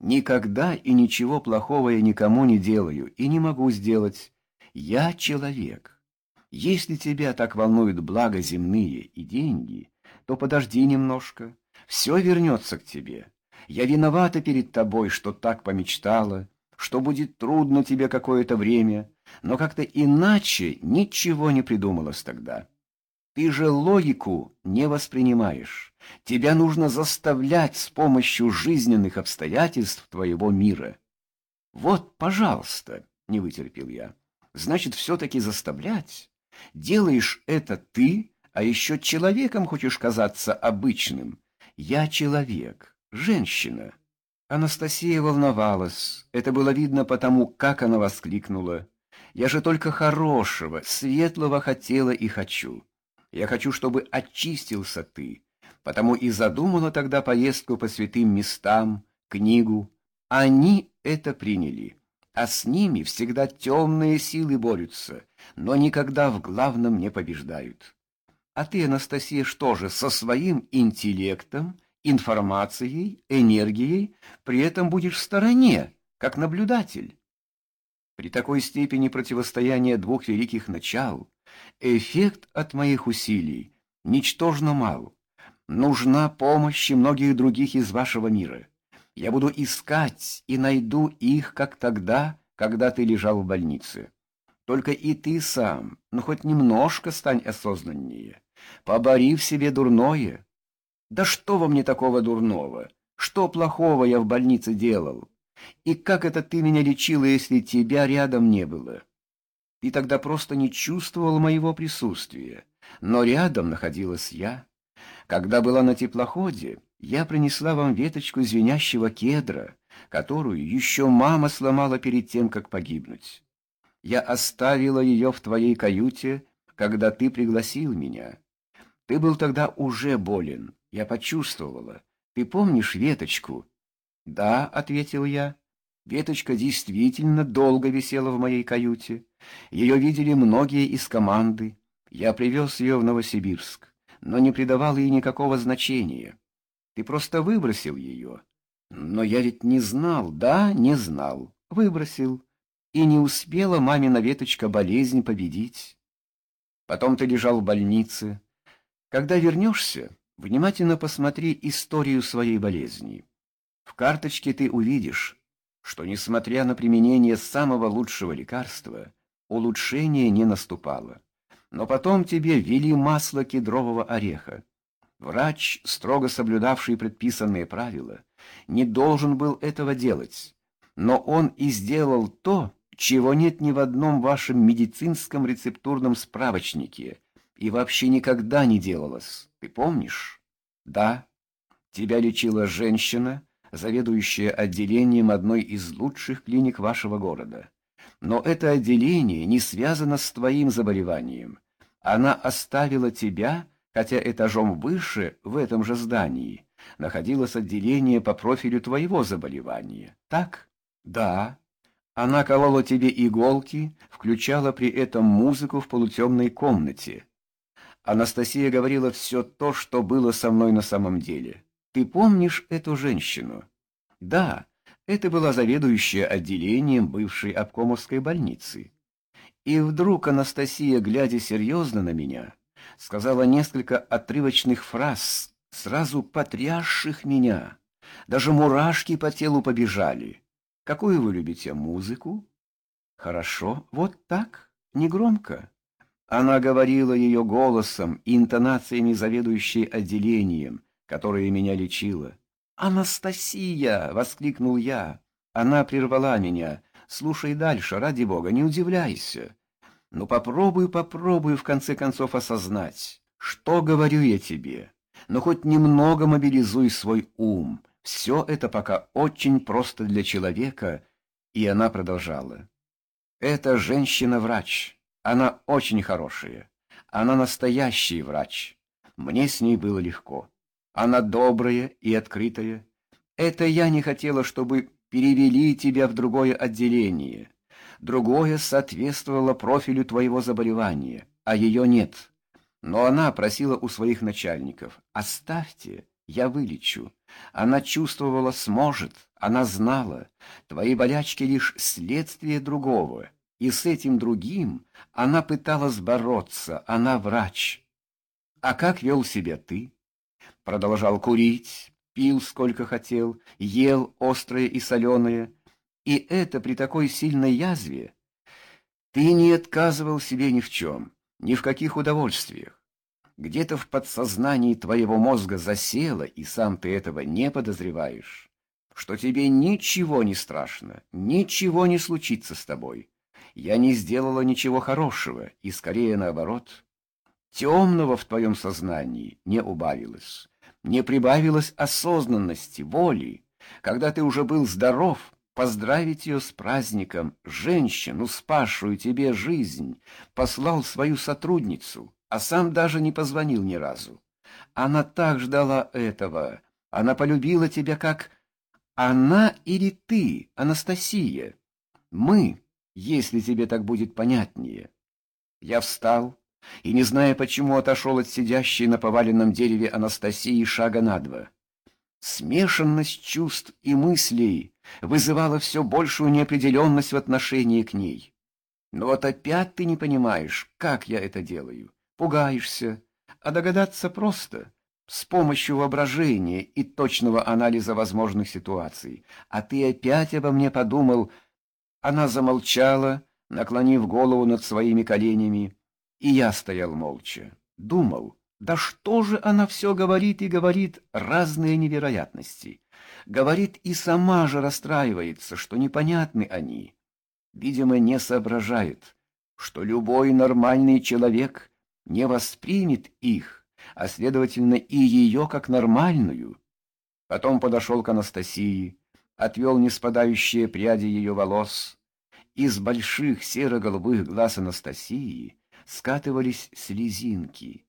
Никогда и ничего плохого я никому не делаю и не могу сделать. Я человек. Если тебя так волнуют блага земные и деньги, то подожди немножко, все вернется к тебе. Я виновата перед тобой, что так помечтала, что будет трудно тебе какое-то время, но как-то иначе ничего не придумалось тогда. Ты же логику не воспринимаешь. Тебя нужно заставлять с помощью жизненных обстоятельств твоего мира. Вот, пожалуйста, не вытерпел я. Значит, все-таки заставлять. Делаешь это ты, а еще человеком хочешь казаться обычным. Я человек, женщина. Анастасия волновалась. Это было видно потому, как она воскликнула. Я же только хорошего, светлого хотела и хочу. Я хочу, чтобы очистился ты, потому и задумала тогда поездку по святым местам, книгу. Они это приняли, а с ними всегда темные силы борются, но никогда в главном не побеждают. А ты, Анастасия, что же, со своим интеллектом, информацией, энергией, при этом будешь в стороне, как наблюдатель? При такой степени противостояния двух великих начал эффект от моих усилий ничтожно мал. Нужна помощь многих других из вашего мира. Я буду искать и найду их, как тогда, когда ты лежал в больнице. Только и ты сам, ну хоть немножко стань осознаннее. Побори в себе дурное. Да что во мне такого дурного? Что плохого я в больнице делал? И как это ты меня лечила, если тебя рядом не было? Ты тогда просто не чувствовал моего присутствия, но рядом находилась я. Когда была на теплоходе, я принесла вам веточку звенящего кедра, которую еще мама сломала перед тем, как погибнуть. Я оставила ее в твоей каюте, когда ты пригласил меня. Ты был тогда уже болен, я почувствовала. Ты помнишь веточку, «Да», — ответил я. Веточка действительно долго висела в моей каюте. Ее видели многие из команды. Я привез ее в Новосибирск, но не придавал ей никакого значения. Ты просто выбросил ее. Но я ведь не знал, да, не знал. Выбросил. И не успела мамина веточка болезнь победить. Потом ты лежал в больнице. Когда вернешься, внимательно посмотри историю своей болезни. В карточке ты увидишь, что, несмотря на применение самого лучшего лекарства, улучшение не наступало. Но потом тебе ввели масло кедрового ореха. Врач, строго соблюдавший предписанные правила, не должен был этого делать. Но он и сделал то, чего нет ни в одном вашем медицинском рецептурном справочнике и вообще никогда не делалось. Ты помнишь? Да. Тебя лечила женщина, заведующая отделением одной из лучших клиник вашего города. Но это отделение не связано с твоим заболеванием. Она оставила тебя, хотя этажом выше, в этом же здании, находилось отделение по профилю твоего заболевания. Так? Да. Она колола тебе иголки, включала при этом музыку в полутемной комнате. Анастасия говорила все то, что было со мной на самом деле. Ты помнишь эту женщину? Да, это была заведующая отделением бывшей обкомовской больницы. И вдруг Анастасия, глядя серьезно на меня, сказала несколько отрывочных фраз, сразу потрясших меня. Даже мурашки по телу побежали. Какую вы любите музыку? Хорошо, вот так, негромко. Она говорила ее голосом и интонациями заведующей отделением, которая меня лечила. «Анастасия!» — воскликнул я. Она прервала меня. «Слушай дальше, ради бога, не удивляйся. Ну попробуй, попробуй в конце концов осознать, что говорю я тебе. Но хоть немного мобилизуй свой ум. Все это пока очень просто для человека». И она продолжала. «Это женщина-врач. Она очень хорошая. Она настоящий врач. Мне с ней было легко». Она добрая и открытая. Это я не хотела, чтобы перевели тебя в другое отделение. Другое соответствовало профилю твоего заболевания, а ее нет. Но она просила у своих начальников, оставьте, я вылечу. Она чувствовала, сможет, Она знала, твои болячки лишь следствие другого, и с этим другим она пыталась бороться, она врач. А как вел себя ты? Продолжал курить, пил сколько хотел, ел острое и соленое, и это при такой сильной язве. Ты не отказывал себе ни в чем, ни в каких удовольствиях. Где-то в подсознании твоего мозга засело, и сам ты этого не подозреваешь, что тебе ничего не страшно, ничего не случится с тобой. Я не сделала ничего хорошего, и скорее наоборот. Темного в твоем сознании не убавилось, не прибавилось осознанности, воли. Когда ты уже был здоров, поздравить ее с праздником, женщину, спасшую тебе жизнь, послал свою сотрудницу, а сам даже не позвонил ни разу. Она так ждала этого, она полюбила тебя как... Она или ты, Анастасия? Мы, если тебе так будет понятнее. Я встал и, не зная почему, отошел от сидящей на поваленном дереве Анастасии шага на два. Смешанность чувств и мыслей вызывала все большую неопределенность в отношении к ней. Но вот опять ты не понимаешь, как я это делаю. Пугаешься, а догадаться просто, с помощью воображения и точного анализа возможных ситуаций. А ты опять обо мне подумал... Она замолчала, наклонив голову над своими коленями, и я стоял молча, думал, да что же она все говорит и говорит разные невероятности. Говорит и сама же расстраивается, что непонятны они. Видимо, не соображает, что любой нормальный человек не воспримет их, а, следовательно, и ее как нормальную. Потом подошел к Анастасии, отвел неспадающие пряди ее волос. Из больших серо-голубых глаз Анастасии скатывались слезинки —